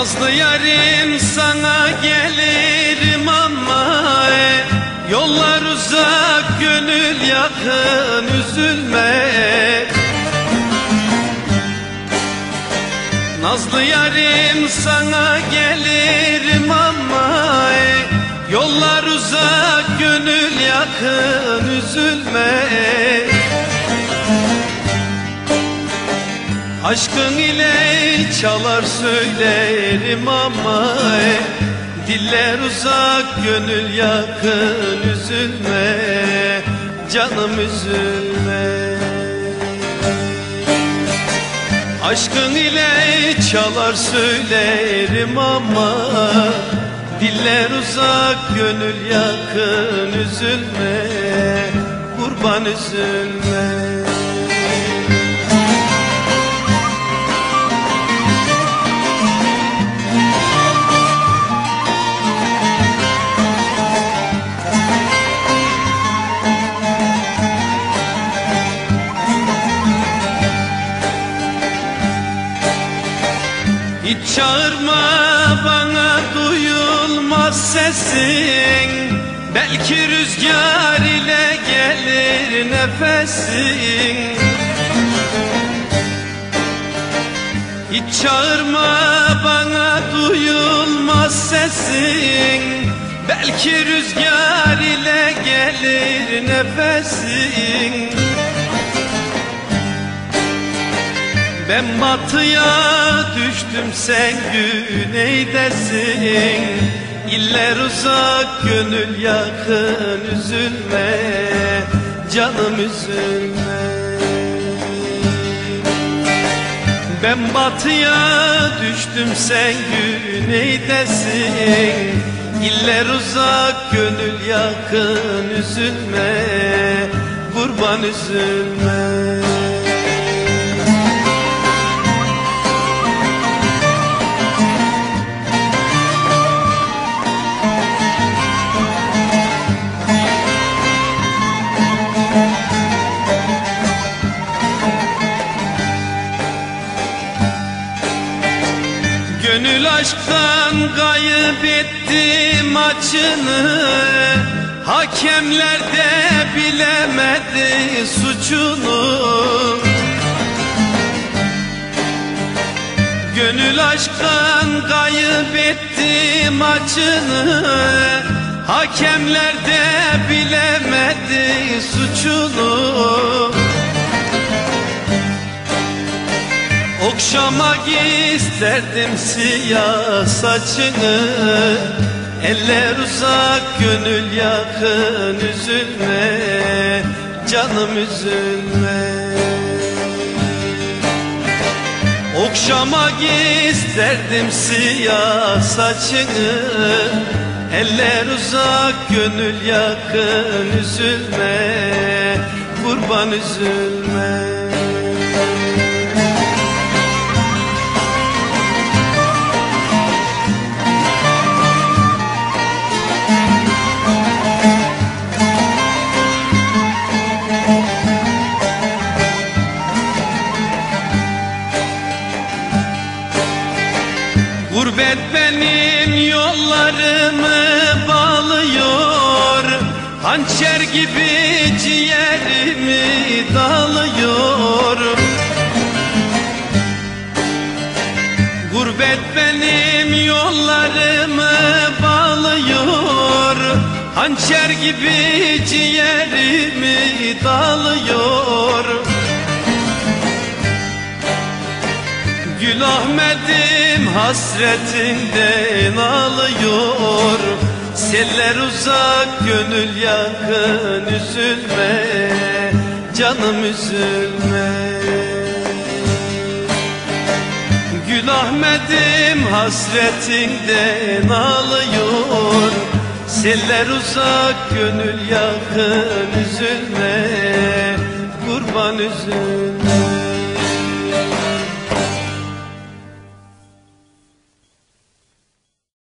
Nazlı yarim sana gelirim ama e, Yollar uzak gönül yakın üzülme. Nazlı yarim sana gelirim ama e, Yollar uzak gönül yakın üzülme Aşkın ile çalar söylerim ama e, Diller uzak gönül yakın üzülme Canım üzülme. Aşkın ile çalar söylerim ama Diller uzak gönül yakın üzülme Kurban üzülme çağırma bana duyulmaz sesin. Belki rüzgar ile gelir nefesin. Hiç çağırma bana duyulmaz sesin. Belki rüzgar ile gelir nefesin Ben batıya düştüm sen güneydesin İller uzak gönül yakın üzülme Canım üzülme. Ben batıya düştüm sen güneydesin İller uzak gönül yakın üzülme Kurban üzülme Gönül aşktan kaybetti maçını Hakemler de bilemedi suçunu. Gönül aşktan kaybetti maçını Hakemler de bilemedi suçunu Okşamak isterdim siyah saçını. Eller uzak gönül yakın üzülme Canım üzülme. Okşamak isterdim siyah saçını. Eller uzak gönül yakın üzülme Kurban üzülme yollarımı bağlıyor Hançer gibi ciğerimi dağılıyor Gurbet benim yollarımı bağlıyor Hançer gibi ciğerimi dağılıyor Gül Ahmet'im hasretinden ağlıyor Seller uzak gönül yakın üzülme Canım üzülme. Gül Ahmet'im hasretinden ağlıyor Seller uzak gönül yakın üzülme Kurban üzülme